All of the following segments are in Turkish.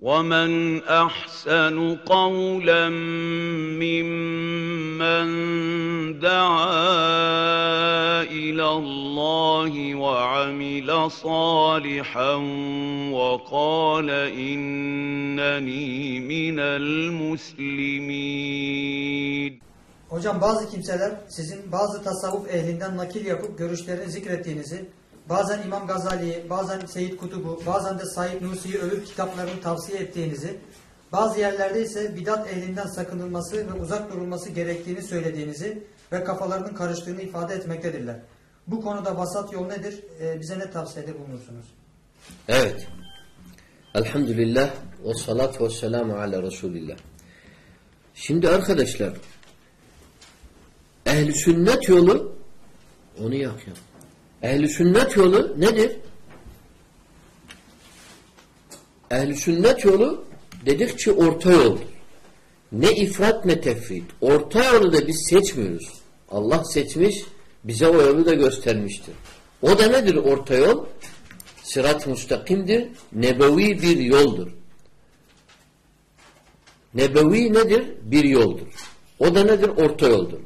وَمَنْ أَحْسَنُ قَوْلًا مِّمَّن دَعَا إِلَى اللَّهِ وَعَمِلَ صَالِحًا وَقَالَ إِنَّنِي مِنَ الْمُسْلِمِينَ Hocam bazı kimseler sizin bazı tasavvuf ehlinden nakil yapıp görüşlerini zikrettiğinizi, bazen İmam Gazali'yi, bazen Seyyid Kutub'u, bazen de Said Nursi'yi övüp kitaplarını tavsiye ettiğinizi, bazı yerlerde ise bidat ehlinden sakınılması ve uzak durulması gerektiğini söylediğinizi ve kafalarının karıştığını ifade etmektedirler. Bu konuda vasat yol nedir? Ee, bize ne tavsiyede bulunursunuz? Evet. Elhamdülillah ve salatu ve selamu ala Resulillah. Şimdi arkadaşlar ehli sünnet yolu onu yakıyor. Ehli sünnet yolu nedir? Ehli sünnet yolu dedikçe orta yoldur. Ne ifrat ne tefrit. Orta yolu da biz seçmiyoruz. Allah seçmiş, bize o yolu da göstermiştir. O da nedir orta yol? Sırat müstakimdir. Nebevi bir yoldur. Nebevi nedir? Bir yoldur. O da nedir? Orta yoldur.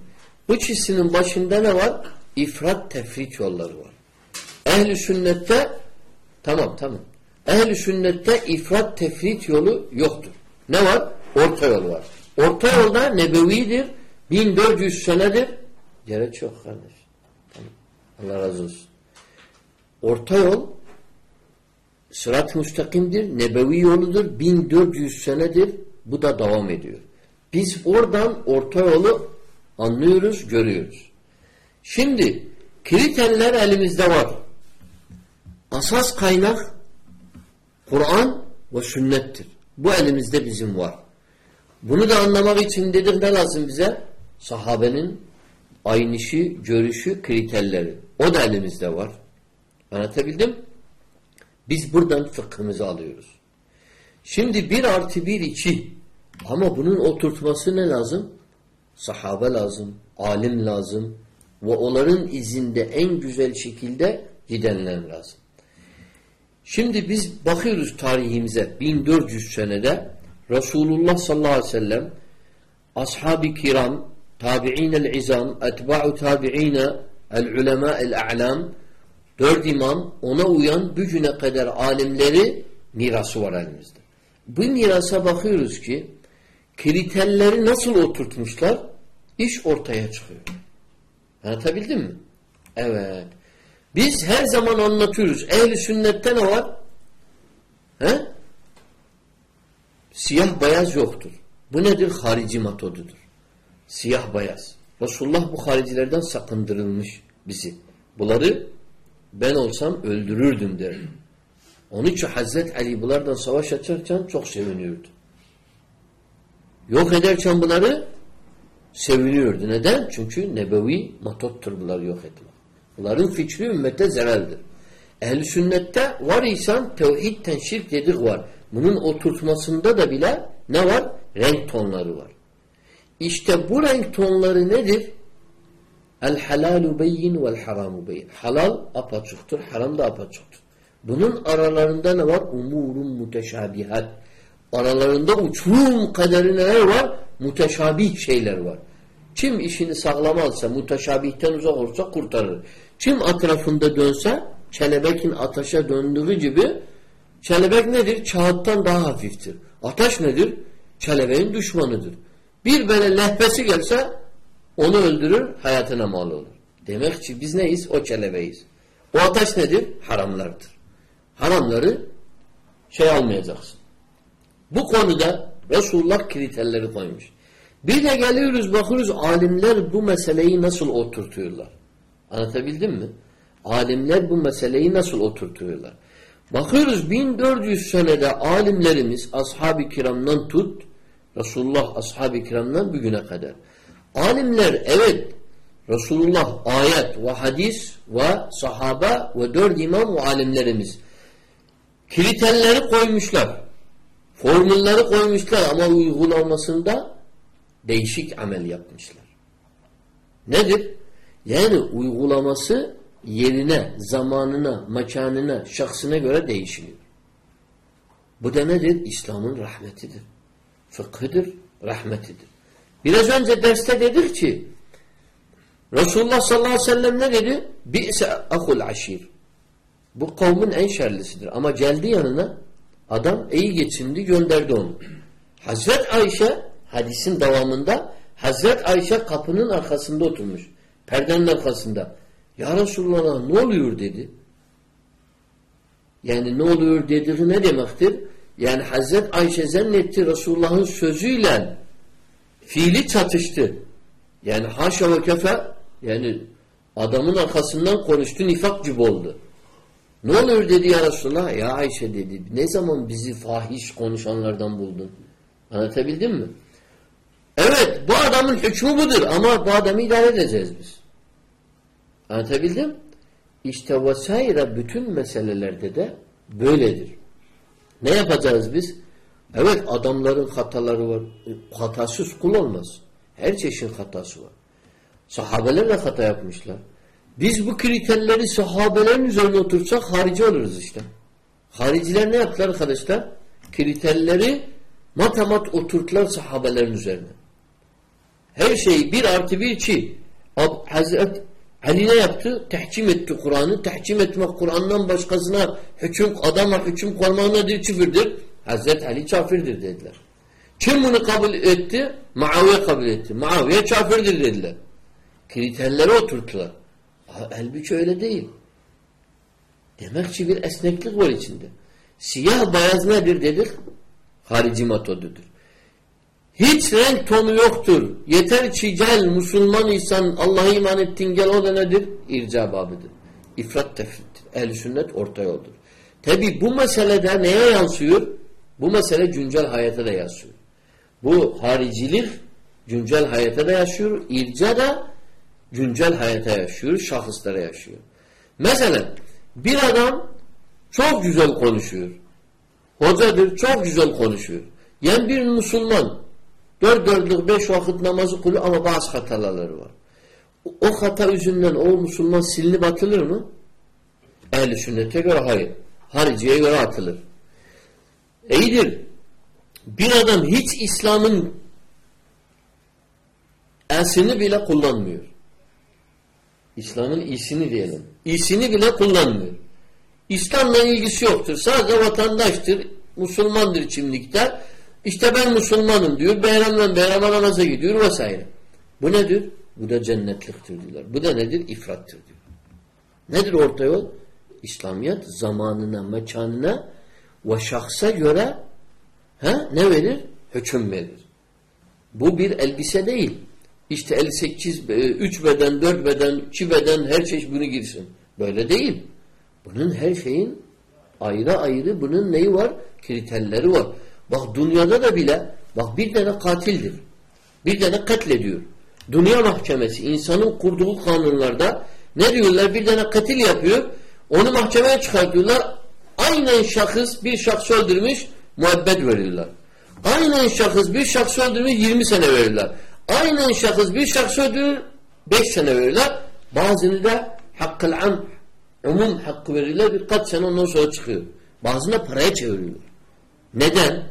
Bu çizginin başında ne var? İfrat tefrit yolları var. Ehli sünnette tamam tamam. Ehli sünnette ifrat tefrit yolu yoktur. Ne var? Orta yol var. Orta yolda nebevidir. 1400 senedir. Gerek yok kardeş. Tamam. Allah razı olsun. Orta yol sırat müstakimdir. Nebevi yoludur. 1400 senedir. Bu da devam ediyor. Biz oradan orta yolu anlıyoruz, görüyoruz. Şimdi kriterler elimizde var. Asas kaynak Kur'an ve sünnettir. Bu elimizde bizim var. Bunu da anlamak için dedik ne lazım bize? Sahabenin aynışı, görüşü, kriterleri. O da elimizde var. Anlatabildim? Biz buradan fıkhımızı alıyoruz. Şimdi bir artı bir iki ama bunun oturtması ne lazım? Sahabe lazım, alim lazım ve onların izinde en güzel şekilde gidenler lazım. Şimdi biz bakıyoruz tarihimize 1400 senede Resulullah sallallahu aleyhi ve sellem ashab-ı kiram tabi'in-el izam etba'u tabi'ine el-ulema el-a'lam dört imam ona uyan bugüne kadar alimleri mirası var elimizde. Bu mirasa bakıyoruz ki kriterleri nasıl oturtmuşlar? İş ortaya çıkıyor. Anlatabildim mi? Evet. Biz her zaman anlatıyoruz. Ehli sünnette ne var? He? Siyah beyaz yoktur. Bu nedir? Harici metodudur. Siyah beyaz. Resulullah bu haricilerden sakındırılmış bizi. Bunları ben olsam öldürürdüm derim. Onun için Hazreti Ali bunlardan savaş açarken çok seviniyordu. Yok ederken bunları seviniyordu. Neden? Çünkü nebevi matottur bunları yok etmek. Bunların fikri ümmete zereldir. Ehl-i sünnette var insan tevhidten şirk dedik var. Bunun oturtmasında da bile ne var? Renk tonları var. İşte bu renk tonları nedir? El halalu beyin vel haramu beyin. Halal apaçıktır, haram da apaçıktır. Bunun aralarında ne var? Umurun muteşabihat. Aralarında uçurum kaderi neler var? Muteşabih şeyler var. Kim işini sağlam alsa, muteşabihten uzak olsa kurtarır. Kim atrafında dönse, kelebekin ateşe döndüğü gibi kelebek nedir? Kağıttan daha hafiftir. Ateş nedir? Kelebeğin düşmanıdır. Bir böyle lehbesi gelse onu öldürür, hayatına mal olur. Demek ki biz neyiz? O kelebeğiz. O ateş nedir? Haramlardır. Haramları şey almayacaksın. Bu konuda Resulullah kriterleri koymuş. Bir de geliyoruz bakıyoruz alimler bu meseleyi nasıl oturtuyorlar. Anlatabildim mi? Alimler bu meseleyi nasıl oturtuyorlar. Bakıyoruz 1400 senede alimlerimiz ashab-ı kiramdan tut Resulullah ashab-ı kiramdan bugüne kadar. Alimler evet Resulullah ayet ve hadis ve sahaba ve dört imam ve alimlerimiz kriterleri koymuşlar. Formülleri koymuşlar ama uygulamasında değişik amel yapmışlar. Nedir? Yani uygulaması yerine, zamanına, mekanına, şahsına göre değişiyor. Bu da nedir? İslam'ın rahmetidir. Fıkhıdır, rahmetidir. Biraz önce derste dedik ki Resulullah sallallahu aleyhi ve sellem ne dedi? Bi'se akul aşir. Bu kavmin en şerlisidir. Ama geldi yanına adam iyi geçindi gönderdi onu. Hazret Ayşe hadisin devamında Hazret Ayşe kapının arkasında oturmuş. Perdenin arkasında. Ya Resulallah ne oluyor dedi. Yani ne oluyor dediği ne demektir? Yani Hazret Ayşe zannetti Resulullah'ın sözüyle fiili çatıştı. Yani haşa ve kefe yani adamın arkasından konuştu nifak gibi oldu. Ne oluyor dedi ya Resulullah? Ya Ayşe dedi. Ne zaman bizi fahiş konuşanlardan buldun? Anlatabildim mi? Evet bu adamın hükmü budur ama bu adamı idare edeceğiz biz. Anlatabildim? İşte vesaire bütün meselelerde de böyledir. Ne yapacağız biz? Evet adamların hataları var. Hatasız kul olmaz. Her çeşit hatası var. Sahabeler de hata yapmışlar. Biz bu kriterleri sahabelerin üzerine otursak harici oluruz işte. Hariciler ne yaptılar arkadaşlar? Kriterleri matamat oturttular sahabelerin üzerine. Her şey bir artı bir iki. Hazret Ali ne yaptı? Tehkim etti Kur'an'ı. Tehkim etmek Kur'an'dan başkasına hüküm, adama hüküm koymak nedir? Küfürdür. Hazret Ali kafirdir dediler. Kim bunu kabul etti? Muaviye kabul etti. Muaviye kafirdir dediler. Kriterleri oturttular. Halbuki öyle değil. Demek ki bir esneklik var içinde. Siyah beyaz nedir dedik? Harici metodudur. Hiç renk tonu yoktur. Yeter ki gel Müslüman insan Allah'a iman ettin gel o da nedir? İrca babıdır. İfrat tefrittir. Ehl-i sünnet orta yoldur. Tabi bu meselede neye yansıyor? Bu mesele güncel hayata da yansıyor. Bu haricilik güncel hayata da yaşıyor. İrca da güncel hayata yaşıyor. Şahıslara yaşıyor. Mesela bir adam çok güzel konuşuyor. Hocadır çok güzel konuşuyor. Yani bir Müslüman dört dörtlük beş vakit namazı kılıyor ama bazı hataları var. O hata yüzünden o Müslüman silinip atılır mı? Ehl-i sünnete göre hayır. Hariciye göre atılır. İyidir. Bir adam hiç İslam'ın esini bile kullanmıyor. İslam'ın iyisini diyelim. İyisini bile kullanmıyor. İslam'la ilgisi yoktur. Sadece vatandaştır. Müslümandır kimlikte. İşte ben Müslümanım diyor. Bayramdan bayrama namaza gidiyor vesaire. Bu nedir? Bu da cennetliktir diyorlar. Bu da nedir? İfrattır diyor. Nedir orta yol? İslamiyet zamanına, mekanına ve şahsa göre he, ne verir? Hüküm verir. Bu bir elbise değil. İşte 58, 3 beden, 4 beden, 2 beden her çeşit bunu girsin. Böyle değil. Bunun her şeyin ayrı ayrı bunun neyi var? Kriterleri var. Bak dünyada da bile bak bir tane katildir. Bir tane katlediyor. Dünya mahkemesi insanın kurduğu kanunlarda ne diyorlar? Bir tane katil yapıyor. Onu mahkemeye çıkartıyorlar. Aynen şahıs bir şahs öldürmüş muhabbet veriyorlar. Aynen şahıs bir şahs öldürmüş 20 sene verirler. Aynen şahıs bir şahs öldürür 5 sene verirler. Bazını da hakkıl am umum hakkı verirler birkaç sene ondan sonra çıkıyor. Bazına paraya çeviriyorlar. Neden?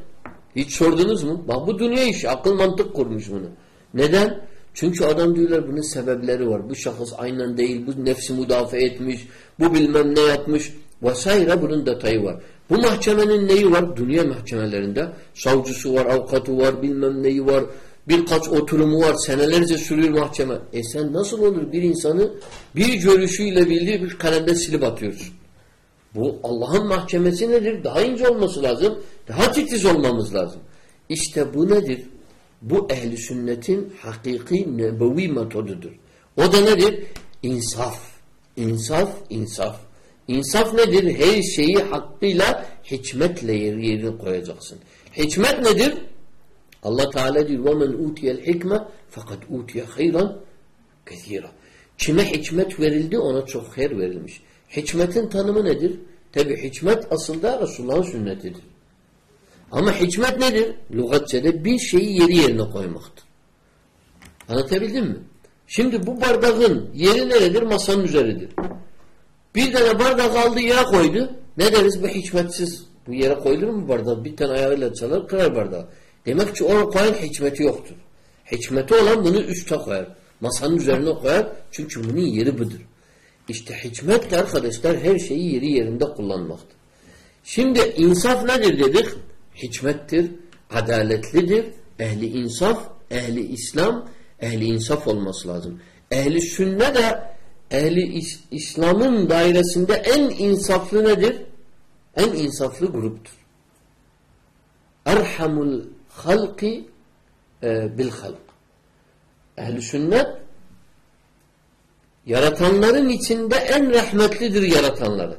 Hiç sordunuz mu? Bak bu dünya işi. Akıl mantık kurmuş bunu. Neden? Çünkü adam diyorlar bunun sebepleri var. Bu şahıs aynen değil. Bu nefsi müdafaa etmiş. Bu bilmem ne yapmış. Vesaire bunun detayı var. Bu mahkemenin neyi var? Dünya mahkemelerinde. Savcısı var, avukatı var, bilmem neyi var. Birkaç oturumu var. Senelerce sürüyor mahkeme. E sen nasıl olur bir insanı bir görüşüyle bildiği bir kalemde silip atıyorsun? Bu Allah'ın mahkemesi nedir? Daha ince olması lazım. Daha titiz olmamız lazım. İşte bu nedir? Bu ehli sünnetin hakiki nebevi metodudur. O da nedir? İnsaf. İnsaf, insaf. İnsaf nedir? Her şeyi hakkıyla hikmetle yerine koyacaksın. Hikmet nedir? Allah Teala diyor وَمَنْ اُوتِيَ الْحِكْمَ fakat utiye hayran kethira. Kime hikmet verildi ona çok hayır verilmiş. Hikmetin tanımı nedir? Tabi hikmet aslında Resulullah'ın sünnetidir. Ama hikmet nedir? Lügatçede bir şeyi yeri yerine koymaktır. Anlatabildim mi? Şimdi bu bardağın yeri neredir? Masanın üzeridir. Bir tane bardak aldı yere koydu. Ne deriz? Bu hikmetsiz Bu yere koyulur mu bardağı? Bir tane ayağıyla çalar kırar bardağı. Demek ki o koyan hikmeti yoktur. Hikmeti olan bunu üste koyar. Masanın üzerine koyar. Çünkü bunun yeri budur. İşte hikmetle arkadaşlar her şeyi yeri yerinde kullanmaktır. Şimdi insaf nedir dedik? Hikmettir, adaletlidir, ehli insaf, ehli İslam, ehli insaf olması lazım. Ehli sünne de ehli İs- İslam'ın dairesinde en insaflı nedir? En insaflı gruptur. Erhamul halki e, bil halk. Ehli sünnet yaratanların içinde en rahmetlidir yaratanları.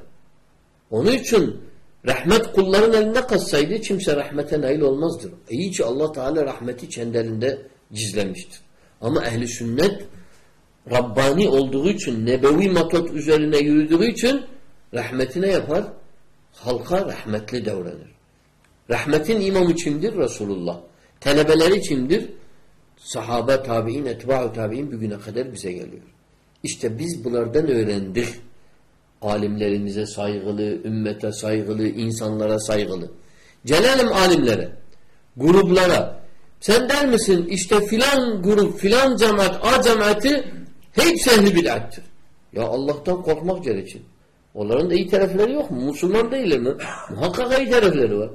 Onun için rahmet kulların elinde kalsaydı kimse rahmete nail olmazdır. İyi ki Allah Teala rahmeti kendi elinde gizlemiştir. Ama ehli sünnet Rabbani olduğu için, nebevi matot üzerine yürüdüğü için rahmetine yapar? Halka rahmetli davranır. Rahmetin imamı kimdir? Resulullah. Talebeleri kimdir? Sahabe, tabi'in, etba'u tabi'in bugüne kadar bize geliyor. İşte biz bunlardan öğrendik. Alimlerimize saygılı, ümmete saygılı, insanlara saygılı. Gelelim alimlere, gruplara. Sen der misin işte filan grup, filan cemaat, A cemaati hepsi ehli bid'attir. Ya Allah'tan korkmak gerekir. Onların da iyi tarafları yok mu? Müslüman değiller mi? Muhakkak iyi tarafları var.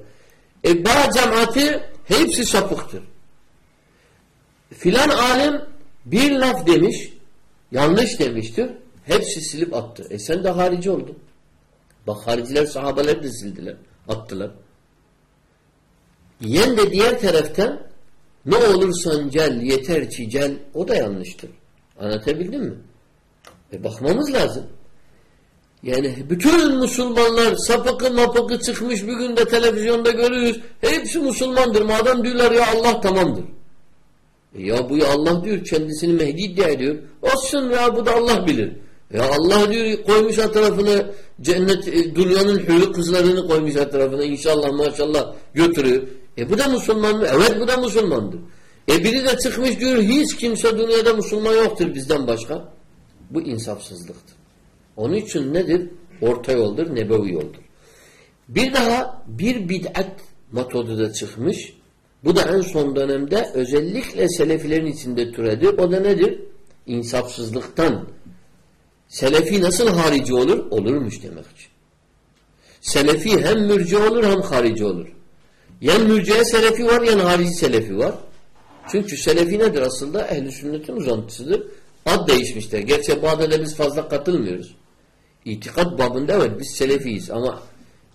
E bazı cemaati hepsi sapıktır. Filan alim bir laf demiş, yanlış demiştir. Hepsi silip attı. E sen de harici oldun. Bak hariciler sahabeleri de sildiler. Attılar. Yen de diğer taraftan ne olursan gel yeter ki gel o da yanlıştır. Anlatabildim mi? E bakmamız lazım. Yani bütün Müslümanlar sapıkı mapıkı çıkmış bir günde televizyonda görüyoruz. Hepsi Müslümandır. Madem diyorlar ya Allah tamamdır. E ya bu ya Allah diyor kendisini Mehdi iddia ediyor. Olsun ya bu da Allah bilir. Ya Allah diyor koymuş her tarafına cennet e, dünyanın hürü kızlarını koymuş her tarafına inşallah maşallah götürüyor. E bu da Müslüman mı? Evet bu da Müslümandır. E biri de çıkmış diyor hiç kimse dünyada Müslüman yoktur bizden başka. Bu insafsızlıktır. Onun için nedir? Orta yoldur, nebevi yoldur. Bir daha bir bid'at metodu da çıkmış. Bu da en son dönemde özellikle selefilerin içinde türedi. O da nedir? İnsafsızlıktan. Selefi nasıl harici olur? Olurmuş demek için. Selefi hem mürci olur hem harici olur. Yen mürciye selefi var, yen harici selefi var. Çünkü selefi nedir aslında? Ehli sünnetin uzantısıdır. Ad değişmiştir. Gerçi bu biz fazla katılmıyoruz. İtikat babında evet biz selefiyiz ama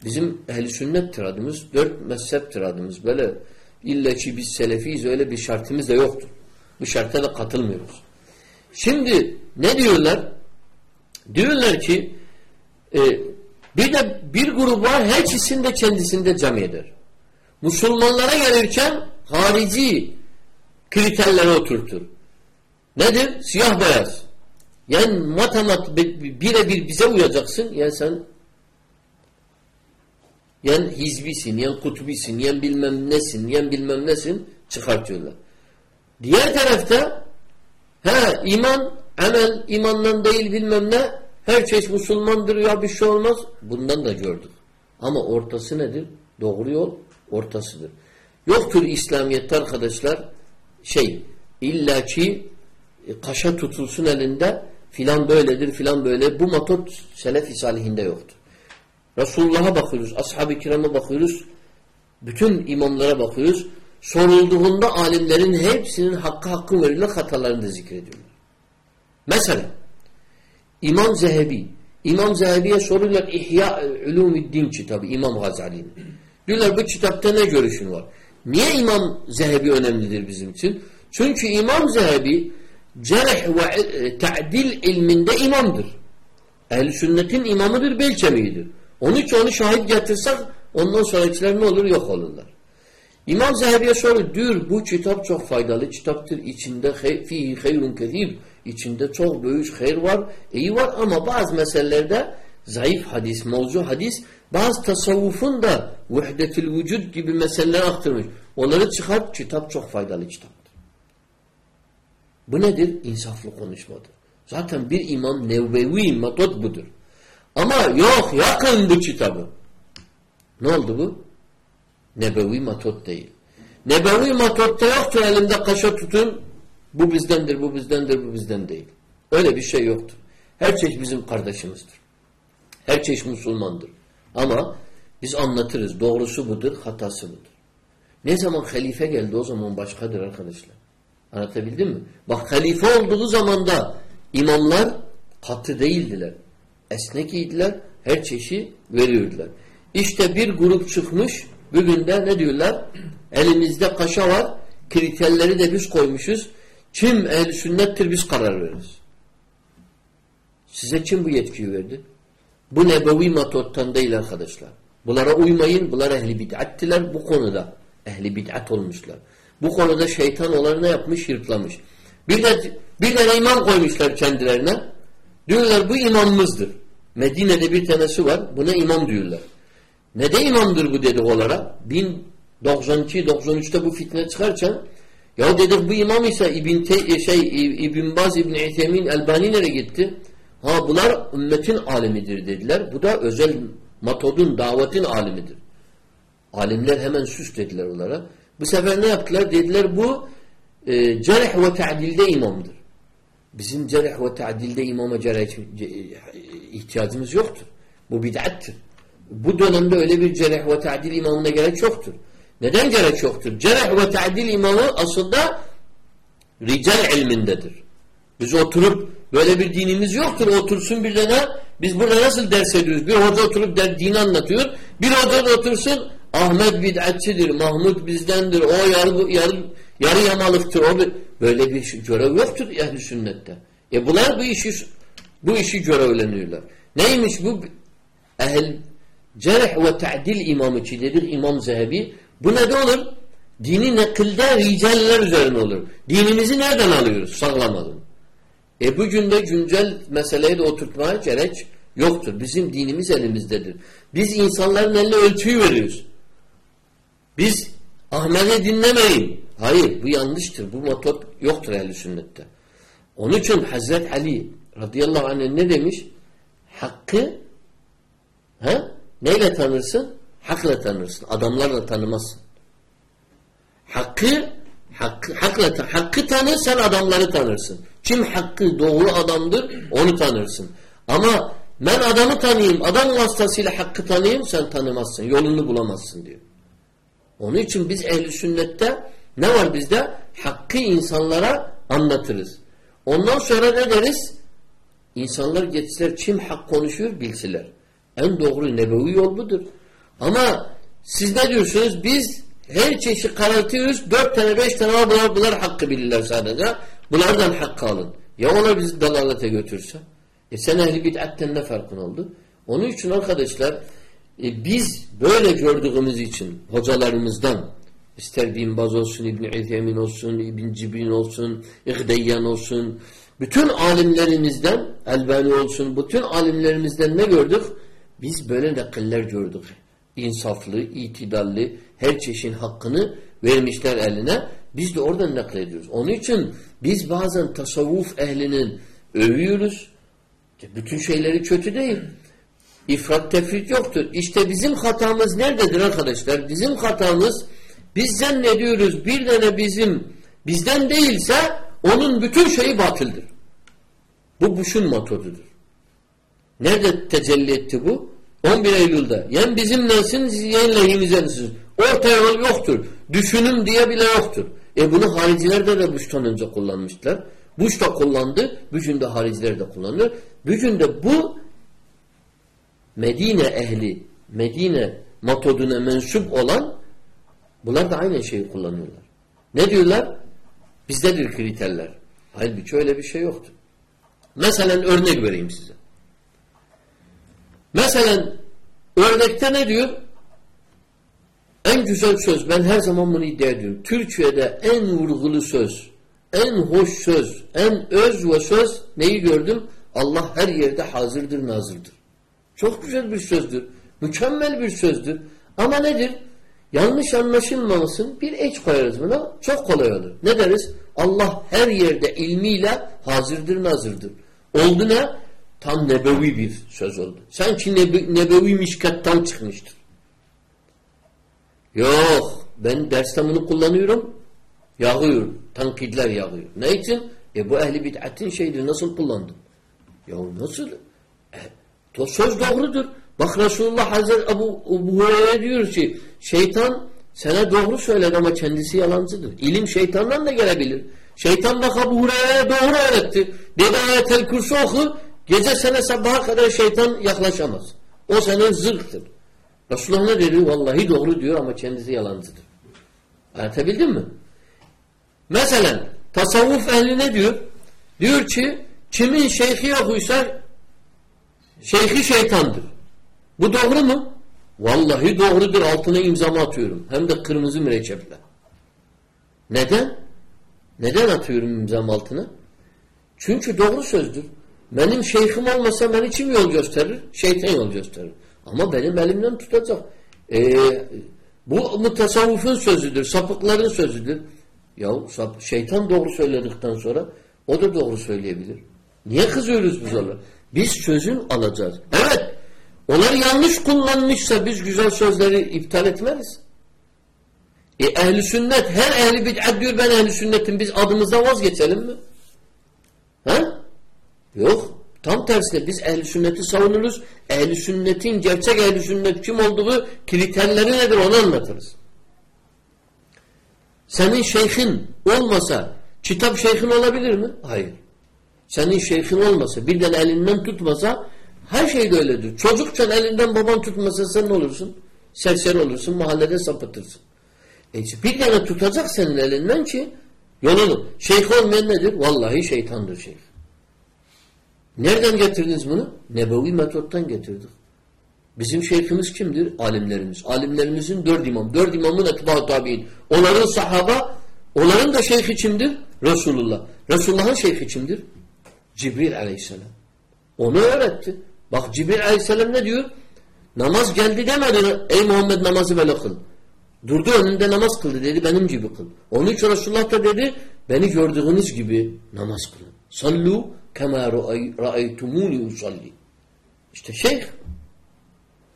bizim ehli sünnettir adımız. Dört mezheptir adımız. Böyle illa ki biz selefiyiz öyle bir şartımız da yoktur. Bu şarta da katılmıyoruz. Şimdi ne diyorlar? Diyorlar ki e, bir de bir grup var her ikisini de kendisinde cam eder. Müslümanlara gelirken harici kriterlere oturtur. Nedir? Siyah beyaz. Yani matemat birebir bize uyacaksın. Yani sen yani hizbisin, yani kutubisin, yani bilmem nesin, yani bilmem nesin çıkartıyorlar. Diğer tarafta he iman, amel, imandan değil bilmem ne herkes Müslümandır ya bir şey olmaz. Bundan da gördük. Ama ortası nedir? Doğru yol ortasıdır. Yoktur İslamiyet'te arkadaşlar şey illaki e, kaşa tutulsun elinde filan böyledir filan böyle. Bu metot selef-i salihinde yoktur. Resulullah'a bakıyoruz, ashab-ı kirama bakıyoruz, bütün imamlara bakıyoruz. Sorulduğunda alimlerin hepsinin hakkı hakkı verilir, hatalarını da zikrediyorlar. Mesela İmam Zehebi, İmam Zehebi'ye soruyorlar İhya Ulumuddin kitabı İmam Gazali'nin. Diyorlar bu kitapta ne görüşün var? Niye İmam Zehebi önemlidir bizim için? Çünkü İmam Zehebi cerh ve e, ta'dil ilminde imamdır. Ehl-i sünnetin imamıdır, bel kemiğidir. Onun için onu şahit getirsek ondan sonrakiler ne olur? Yok olurlar. İmam Zehebi'ye soruyor. Diyor bu kitap çok faydalı kitaptır. İçinde fihi hayrun kethir. İçinde çok büyük hayır var. iyi var ama bazı meselelerde zayıf hadis, mevzu hadis bazı tasavvufun da vühdetül vücud gibi meseleler aktarmış. Onları çıkart. Kitap çok faydalı kitaptır. Bu nedir? İnsaflı konuşmadır. Zaten bir imam nevbevi metot budur. Ama yok yakın bu kitabı. Ne oldu bu? Nebevi matot değil. Nebevi matotta yoktur elimde kaşa tutun. Bu bizdendir, bu bizdendir, bu bizden değil. Öyle bir şey yoktur. Her çeşit bizim kardeşimizdir. Her çeşit Müslümandır. Ama biz anlatırız. Doğrusu budur, hatası budur. Ne zaman halife geldi o zaman başkadır arkadaşlar. Anlatabildim mi? Bak halife olduğu zaman da imamlar katı değildiler. Esnek idiler. Her çeşit veriyordular. İşte bir grup çıkmış. Bugün de ne diyorlar? Elimizde kaşa var. Kriterleri de biz koymuşuz. Kim ehl sünnettir biz karar veririz. Size kim bu yetkiyi verdi? Bu nebevi matottan değil arkadaşlar. Bunlara uymayın. Bunlar ehli bid'attiler bu konuda. Ehli bid'at olmuşlar. Bu konuda şeytan onları ne yapmış? Yırtlamış. Bir de bir tane imam koymuşlar kendilerine. Diyorlar bu imamımızdır. Medine'de bir tanesi var. Buna imam diyorlar. Ne de imamdır bu dedik onlara? 1092-93'te bu fitne çıkarken ya dedik bu imam ise İbn, Te şey, İbn Baz, İbn İtemin, Elbani nereye gitti? Ha bunlar ümmetin alimidir dediler. Bu da özel matodun, davetin alimidir. Alimler hemen süs dediler onlara. Bu sefer ne yaptılar? Dediler bu e, cerh ve ta'dilde imamdır. Bizim cerh ve ta'dilde imama cerh ihtiyacımız yoktur. Bu bid'attir. Bu dönemde öyle bir cerh ve ta'dil imamına gerek yoktur. Neden gerek yoktur? Cerh ve ta'dil imamı aslında rical ilmindedir. Biz oturup böyle bir dinimiz yoktur. Otursun bir tane biz burada nasıl ders ediyoruz? Bir hoca oturup der, dini anlatıyor. Bir hoca da otursun Ahmet bid'atçidir, Mahmud bizdendir, o yarı, yarı, yarı yamalıktır. O bir, böyle bir görev yoktur ehli sünnette. E bunlar bu işi bu işi görevleniyorlar. Neymiş bu? Ehl cerh ve ta'dil imamı ki dedik İmam Zehebi. Bu ne de olur? Dini nakilde ricaller üzerine olur. Dinimizi nereden alıyoruz? Sağlamadın. E bugün de güncel meseleyi de oturtmaya gerek yoktur. Bizim dinimiz elimizdedir. Biz insanların eline ölçüyü veriyoruz. Biz Ahmet'i dinlemeyin. Hayır bu yanlıştır. Bu metot yoktur ehl sünnette. Onun için Hazret Ali radıyallahu anh ne demiş? Hakkı he? neyle tanırsın? Hakla tanırsın. Adamlarla tanımazsın. Hakkı hakkı, hakla, hakkı tanır sen adamları tanırsın. Kim hakkı doğru adamdır onu tanırsın. Ama ben adamı tanıyayım, adam vasıtasıyla hakkı tanıyayım sen tanımazsın. Yolunu bulamazsın diyor. Onun için biz ehli sünnette ne var bizde? Hakkı insanlara anlatırız. Ondan sonra ne deriz? İnsanlar geçsiler kim hak konuşuyor bilsiler. En doğru nebevi yol budur. Ama siz ne diyorsunuz? Biz her çeşit karartıyoruz. Dört tane beş tane bunlar, bunlar hakkı bilirler sadece. Bunlardan hakkı alın. Ya ona bizi dalalete götürse? E sen ehli bid'atten ne farkın oldu? Onun için arkadaşlar e, biz böyle gördüğümüz için hocalarımızdan ister Bin Baz olsun, İbn-i İzemin olsun, İbn Cibrin olsun, İhdeyyan olsun, bütün alimlerimizden, Elbani olsun, bütün alimlerimizden ne gördük? Biz böyle nakiller gördük. İnsaflı, itidalli, her çeşit hakkını vermişler eline. Biz de oradan naklediyoruz. Onun için biz bazen tasavvuf ehlinin övüyoruz. Bütün şeyleri kötü değil. İfrat tefrit yoktur. İşte bizim hatamız nerededir arkadaşlar? Bizim hatamız biz zannediyoruz bir tane bizim bizden değilse onun bütün şeyi batıldır. Bu Bush'un metodudur. Nerede tecelli etti bu? 11 Eylül'de. Yen bizim nesiniz, yen lehimizensiniz. Orta yol yoktur. Düşünüm diye bile yoktur. E bunu hariciler de Bush'tan önce kullanmışlar. Bush da kullandı. Bugün de hariciler de kullanır. Bugün de bu Medine ehli, Medine metoduna mensup olan bunlar da aynı şeyi kullanıyorlar. Ne diyorlar? Bizdedir kriterler. Halbuki öyle bir şey yoktu. Mesela örnek vereyim size. Mesela örnekte ne diyor? En güzel söz, ben her zaman bunu iddia ediyorum. Türkiye'de en vurgulu söz, en hoş söz, en öz ve söz neyi gördüm? Allah her yerde hazırdır, nazırdır. Çok güzel bir sözdür. Mükemmel bir sözdür. Ama nedir? Yanlış anlaşılmamasın bir eç koyarız buna. Çok kolay olur. Ne deriz? Allah her yerde ilmiyle hazırdır, nazırdır. Oldu ne? Tam nebevi bir söz oldu. Sanki nebe, nebevi mişkattan çıkmıştır. Yok. Ben derste bunu kullanıyorum. Yağıyor. Tankidler yağıyor. Ne için? E bu ehli bid'atin şeydir. Nasıl kullandın? Ya nasıl? Söz doğrudur. Bak Resulullah Hazreti Ebu, Ebu Hureyre diyor ki şeytan sana doğru söyler ama kendisi yalancıdır. İlim şeytandan da gelebilir. Şeytan bak Ebu Hureyre'ye doğru öğretti. Dedi ayetel kursu oku. Gece sana sabaha kadar şeytan yaklaşamaz. O senin zırhtır. Resulullah ne dedi? Vallahi doğru diyor ama kendisi yalancıdır. Anlatabildim mi? Mesela tasavvuf ehli ne diyor? Diyor ki kimin şeyhi yokuysa şeyhi şeytandır. Bu doğru mu? Vallahi doğrudur. Altına imzamı atıyorum. Hem de kırmızı mürekkeple. Neden? Neden atıyorum imzam altına? Çünkü doğru sözdür. Benim şeyhim olmasa beni kim yol gösterir? Şeytan yol gösterir. Ama benim elimden tutacak. Ee, bu mutasavvufun sözüdür. Sapıkların sözüdür. Ya şeytan doğru söyledikten sonra o da doğru söyleyebilir. Niye kızıyoruz biz ona? Biz sözün alacağız. Evet. Onlar yanlış kullanmışsa biz güzel sözleri iptal etmeriz. E ehli sünnet her ehli bid'at diyor ben ehli sünnetim biz adımıza vazgeçelim mi? Ha? Yok. Tam tersine biz ehli sünneti savunuruz. Ehli sünnetin gerçek ehli sünnet kim olduğu kriterleri nedir onu anlatırız. Senin şeyhin olmasa kitap şeyhin olabilir mi? Hayır. Senin şeyhin olmasa birden elinden tutmasa her şey de öyledir. Çocukça elinden baban tutmasa sen ne olursun? Serseri olursun, mahallede sapıtırsın. E bir tane tutacak senin elinden ki yolunu. Şeyh olmayan nedir? Vallahi şeytandır şeyh. Nereden getirdiniz bunu? Nebevi metottan getirdik. Bizim şeyhimiz kimdir? Alimlerimiz. Alimlerimizin dört imam. Dört imamın etba tabi'in. Onların sahaba, onların da şeyhi kimdir? Resulullah. Resulullah'ın şeyhi kimdir? Cibril aleyhisselam. Onu öğretti. Bak Cibril aleyhisselam ne diyor? Namaz geldi demedi. Ey Muhammed namazı böyle kıl. Durdu önünde namaz kıldı dedi. Benim gibi kıl. Onun için Resulullah da dedi beni gördüğünüz gibi namaz kılın. Sallu kema ra'aytumuni usalli. İşte şeyh.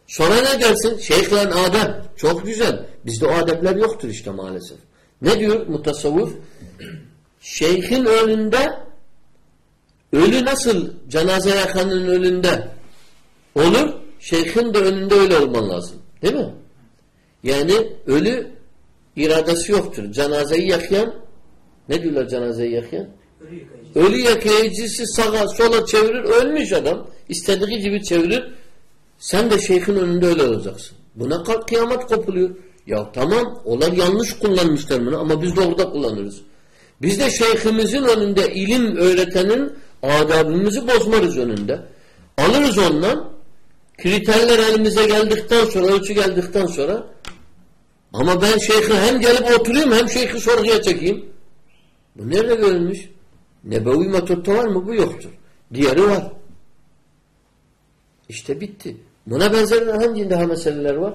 Sonra ne dersin? Şeyhlerin adem. Çok güzel. Bizde o adepler yoktur işte maalesef. Ne diyor mutasavvuf? Şeyhin önünde ölü nasıl cenaze yakanın önünde olur? Şeyhin de önünde öyle olman lazım. Değil mi? Yani ölü iradesi yoktur. Cenazeyi yakayan ne diyorlar cenazeyi yakayan? Ölü yıkayıcısı sağa sola çevirir. Ölmüş adam. İstediği gibi çevirir. Sen de şeyhin önünde öyle olacaksın. Buna kıyamet kopuluyor. Ya tamam onlar yanlış kullanmışlar bunu ama biz de orada kullanırız. Biz de şeyhimizin önünde ilim öğretenin adabımızı bozmarız önünde. Alırız ondan kriterler elimize geldikten sonra ölçü geldikten sonra ama ben şeyhi hem gelip oturayım hem şeyhi sorguya çekeyim. Bu nerede görülmüş? Nebevi metotta var mı? Bu yoktur. Diğeri var. İşte bitti. Buna benzer hangi daha meseleler var?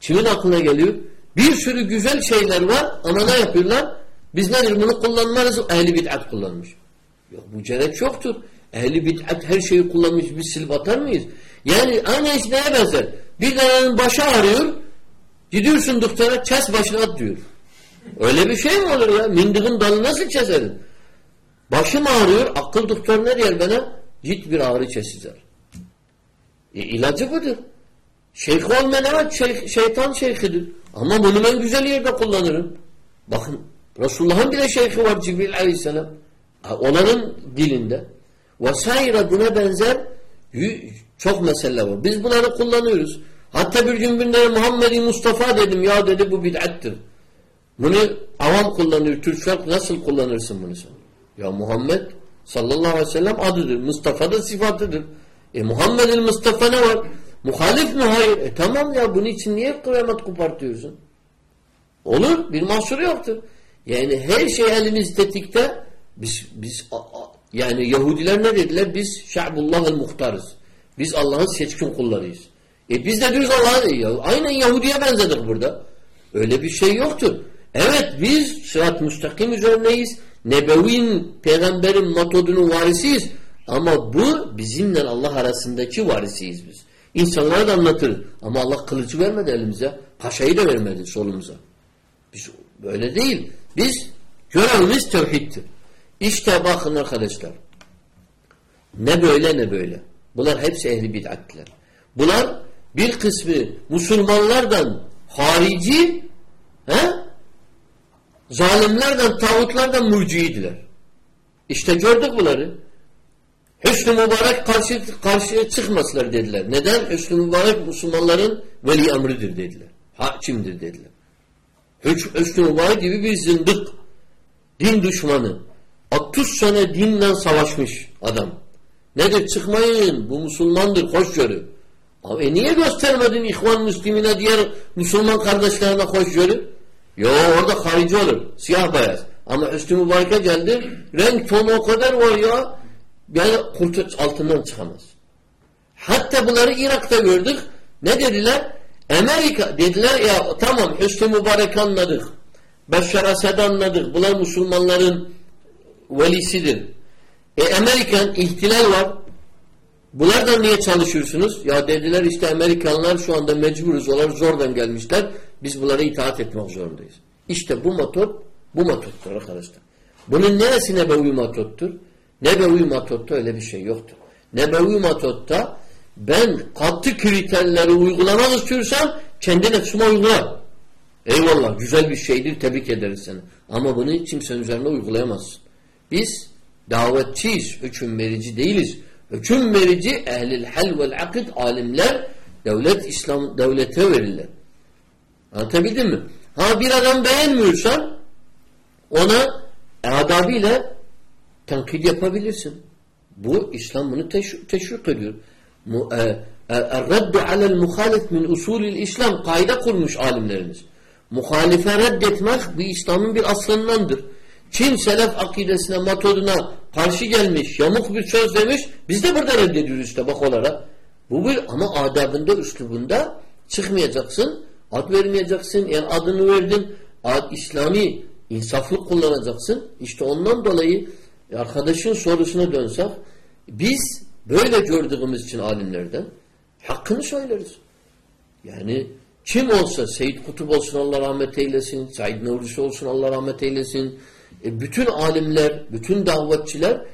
Kimin aklına geliyor? Bir sürü güzel şeyler var ama ne yapıyorlar? Biz nedir bunu kullanmarız? Ehli bid'at kullanmış. Yok bu gerek yoktur. Ehli bid'at her şeyi kullanmış biz silip atar mıyız? Yani aynı iş neye benzer? Bir tanenin başı ağrıyor gidiyorsun doktora kes başına at diyor. Öyle bir şey mi olur ya? Mindiğin dalı nasıl keserim? Başım ağrıyor. Akıl doktor ne diyor bana? Git bir ağrı kesici e, ilacı budur. Şeyh olmayan evet şeyh, şeytan şeyhidir. Ama bunu ben güzel yerde kullanırım. Bakın Resulullah'ın bile şeyhi var Cibril aleyhisselam. Onların dilinde. Vesaire buna benzer çok mesele var. Biz bunları kullanıyoruz. Hatta bir gün birine Muhammed'i Mustafa dedim. Ya dedi bu bid'attir. Bunu avam kullanıyor. Türk nasıl kullanırsın bunu sen? Ya Muhammed sallallahu aleyhi ve sellem adıdır. Mustafa da sıfatıdır. E Muhammed'in Mustafa ne var? Muhalif mi? Hayır. E tamam ya bunun için niye kıyamet kopartıyorsun? Olur. Bir mahsuru yoktur. Yani her şey elimiz tetikte biz, biz yani Yahudiler ne dediler? Biz şa'bullah'ın muhtarız. Biz Allah'ın seçkin kullarıyız. E biz de diyoruz Allah'ın aynen Yahudi'ye benzedik burada. Öyle bir şey yoktur. Evet biz sırat müstakim üzerindeyiz. Nebevin peygamberin metodunun varisiyiz. Ama bu bizimle Allah arasındaki varisiyiz biz. İnsanlara da anlatırız. Ama Allah kılıcı vermedi elimize. Paşayı da vermedi solumuza. Biz böyle değil. Biz görevimiz tevhiddir. İşte bakın arkadaşlar. Ne böyle ne böyle. Bunlar hepsi ehli bid'attiler. Bunlar bir kısmı Müslümanlardan harici he? zalimlerden, tağutlardan murciydiler. İşte gördük bunları. Hüsnü Mübarek karşı, karşıya çıkmasınlar dediler. Neden? Hüsnü Mübarek Müslümanların veli emridir dediler. Hakimdir dediler. Hüsnü Mübarek gibi bir zındık. Din düşmanı. 30 sene dinle savaşmış adam. Nedir? Çıkmayın. Bu Müslümandır. Hoşgörü. Abi e niye göstermedin İhvan Müslümine diğer Müslüman kardeşlerine hoşgörü? Yo orada harici olur. Siyah beyaz. Ama Hüsnü Mübarek'e geldi. Renk tonu o kadar var ya. Yani kurt altından çıkamaz. Hatta bunları Irak'ta gördük. Ne dediler? Amerika dediler ya tamam Hüsnü Mübarek anladık. Beşşar Asad anladık. Bunlar Müslümanların velisidir. E Amerikan ihtilal var. Bunlardan niye çalışıyorsunuz? Ya dediler işte Amerikanlar şu anda mecburuz. Onlar zordan gelmişler. Biz bunlara itaat etmek zorundayız. İşte bu metot bu metottur arkadaşlar. Bunun neresi nebevi metottur? Nebevi metotta öyle bir şey yoktur. Nebevi metotta ben katı kriterleri uygulamak istiyorsam kendi nefsime uygular. Eyvallah güzel bir şeydir tebrik ederiz seni. Ama bunu kimsenin üzerine uygulayamazsın. Biz davetçiyiz, hüküm verici değiliz. Hüküm verici ehlil hal vel akid alimler devlet İslam devlete verirler. Anlatabildim mi? Ha bir adam beğenmiyorsan ona adabıyla tenkit yapabilirsin. Bu İslam bunu teşvik, teşvik ediyor. Reddu alel muhalif min usulil İslam kaide kurmuş alimlerimiz. Muhalife reddetmek bir İslam'ın bir aslındandır. Kim selef akidesine, metoduna karşı gelmiş, yamuk bir söz demiş, biz de burada reddediyoruz işte bak olarak. Bu bir ama adabında, üslubunda çıkmayacaksın, ad vermeyeceksin, yani adını verdin, ad, İslami insaflık kullanacaksın. İşte ondan dolayı arkadaşın sorusuna dönsek, biz böyle gördüğümüz için alimlerden hakkını söyleriz. Yani kim olsa Seyyid Kutup olsun Allah rahmet eylesin, Said Nursi olsun Allah rahmet eylesin, e bütün alimler, bütün davetçiler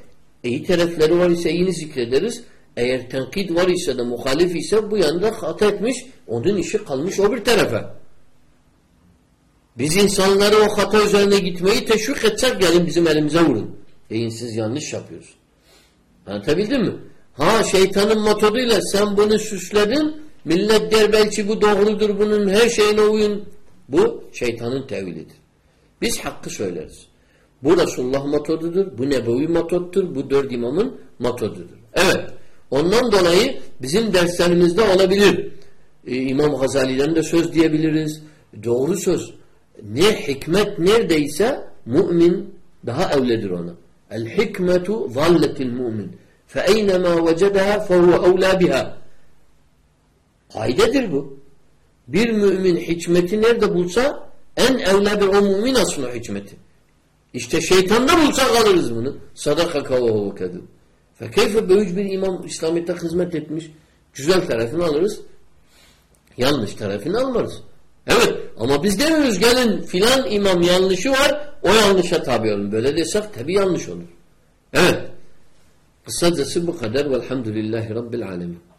iyi tarafları var ise iyini zikrederiz. Eğer tenkit var ise de muhalif ise bu yanda hata etmiş, onun işi kalmış o bir tarafa. Biz insanları o hata üzerine gitmeyi teşvik etsek gelin bizim elimize vurun. Deyin siz yanlış yapıyorsun. Anlatabildim mi? Ha şeytanın metoduyla sen bunu süsledin, millet der belki bu doğrudur bunun her şeyine uyun. Bu şeytanın tevilidir. Biz hakkı söyleriz. Bu Resulullah metodudur, bu nebevi metoddur, bu dört imamın metodudur. Evet, ondan dolayı bizim derslerimizde olabilir. Ee, İmam Gazali'den de söz diyebiliriz. Doğru söz. Ne hikmet neredeyse mümin daha evledir ona. El hikmetu zalletil mümin. Eynema vecedeha fehuve evlâ biha. Kaidedir bu. Bir mümin hikmeti nerede bulsa en evladır o mümin aslında hikmeti. İşte şeytanda bulsak alırız bunu. Sadaka huve kadın. Fekeyfe böyük bir imam İslamiyet'e hizmet etmiş. Güzel tarafını alırız. Yanlış tarafını almarız. Evet ama biz demiyoruz gelin filan imam yanlışı var o yanlışa tabi olun. Böyle desek tabi yanlış olur. Evet. الصدر سبق قدر والحمد لله رب العالمين.